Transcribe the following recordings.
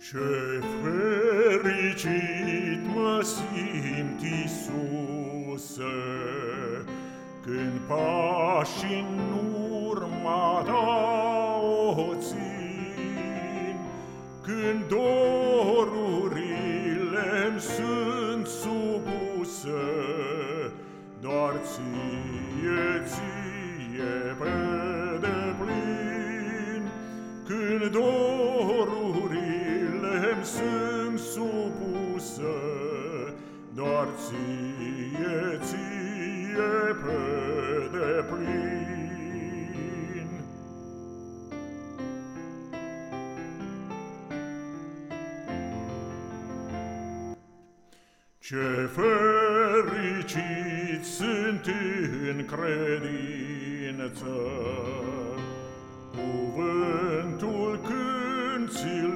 Ce fericit mă simt, Iisuse, Când pași în urma ta o țin, Când dorurile-mi Ce fericit sunt în credință, cuvântul când ți-l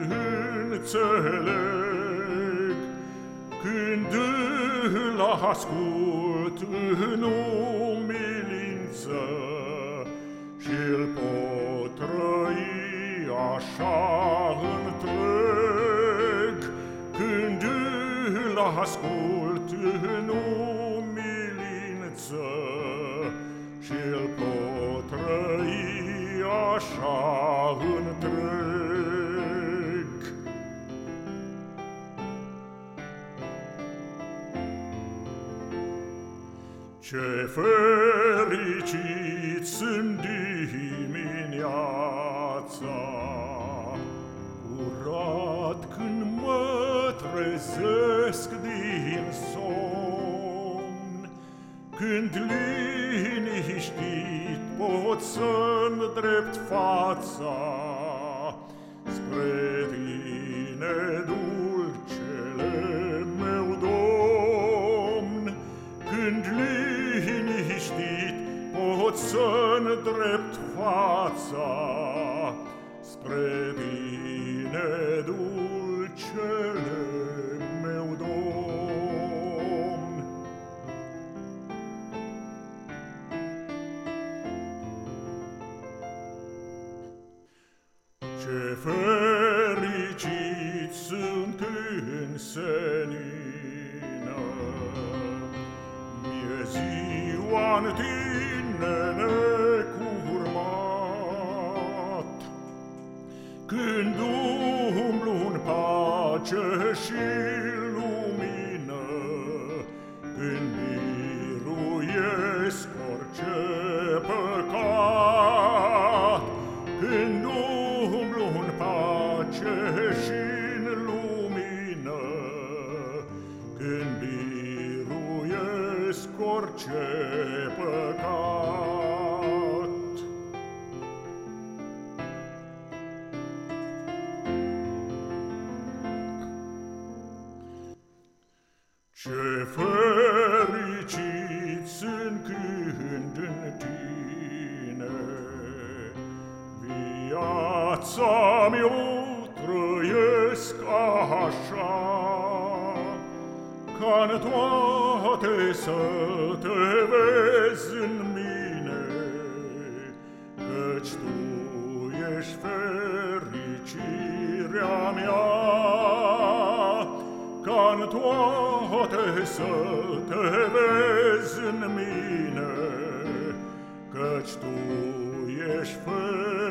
înțeleg Când îl ascult în umilință Și-l pot trăi așa ascult în umilință Și-l pot trăi așa întreg. Ce fericit sunt dimineața, Când liniștit pot să-mi drept fața Spre tine dulcele meu Domn, Când liniștit pot să drept fața spre tine, dulcele meu Ce fericit sunt în senină, mie ziua-n tine, necurmat. Când umblu în pace și lumină, Când biruiesc pace și lumină, Când biruiesc orice păcat, Ce fericit sunt când în tine Viața mi o trăiesc lascia con tuote sete vesen mine căci tu ești fericirea mea. Con tuote sete vesen mine căci tu ești fericirea